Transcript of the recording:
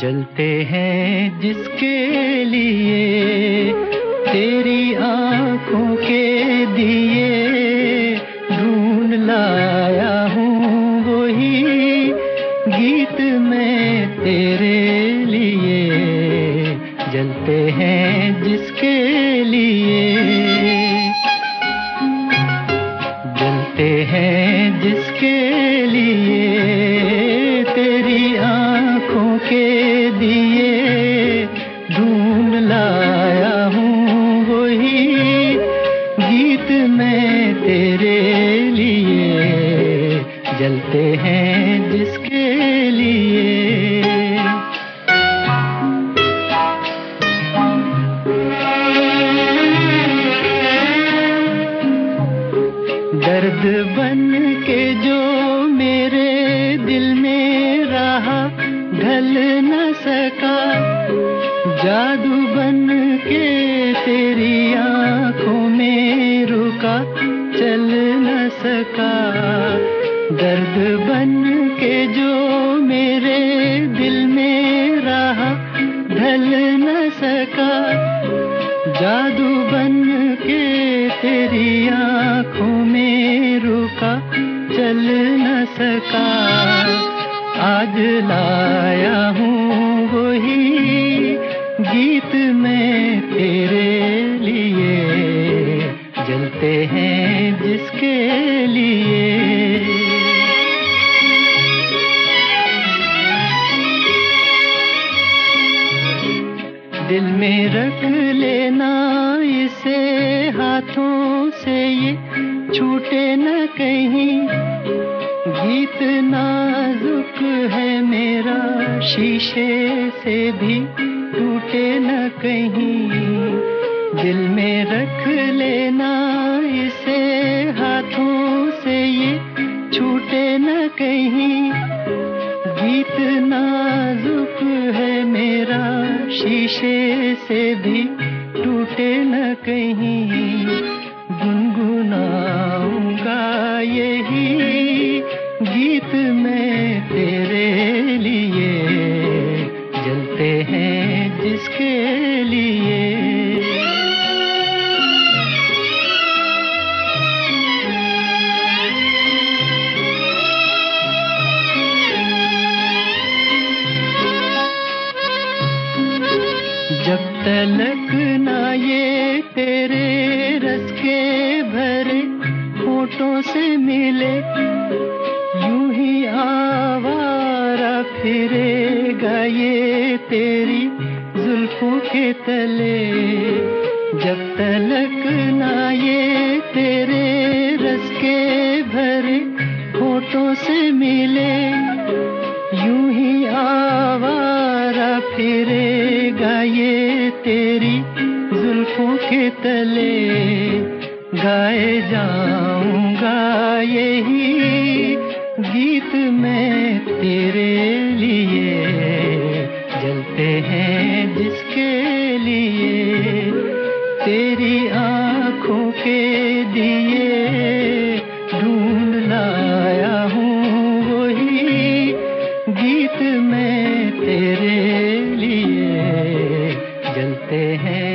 जलते हैं जिसके लिए तेरी आँखों के दिए ढूंढ लाया हूँ वही गीत में तेरे लिए जलते हैं जिसके लिए। दर्द बन के जो मेरे दिल में रहा, ढल न सका। जादू बन के तेरी आँखों में रुका, चल न सका। दर्द बन तेरी आँखों में रुका, चल न सका। आज लाया हूँ वही गीत में तेरे लिए। जलते हैं जिसके लिए। दिल में रख लेना इसे हाथों से ये छूटे न कहीं। गीत नाजुक है मेरा, शीशे से भी टूटे न कहीं। दिल में रख लेना इसे, हाथों से ये छूटे न कहीं। गीत नाजुक है मेरा, शीशे से भी टूटे न कहीं गुनगुनाऊँगा यही गीत मैं तेरे लिए। जलते हैं जिसके जब तलक ना ये तेरे रस के भरे फ़ोटो से मिले, यूँ ही आवारा फिरेगा ये तेरी जुल्फों के तले। जब तलक ना ये तेरे रस के भरे फ़ोटो से मिले, यूँ ही आवारा फिरेगा ये तेरी जुल्फों के तले। गाए जाऊँगा यही गीत में तेरे लिए। जलते हैं तेरे हैं।